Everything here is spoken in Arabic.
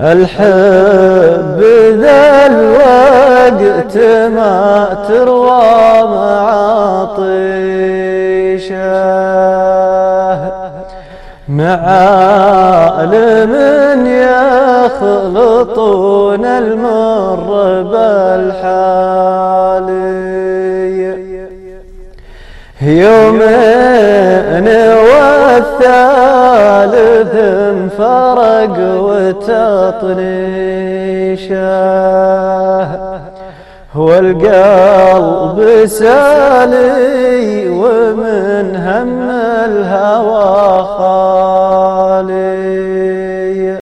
الحب ذا الوقت ما تروى معاطيشه معالم يخلطون المر بالحالي يومين والثالث الفرق وتطريشه والقلب سالي ومن هم الهوى خالي.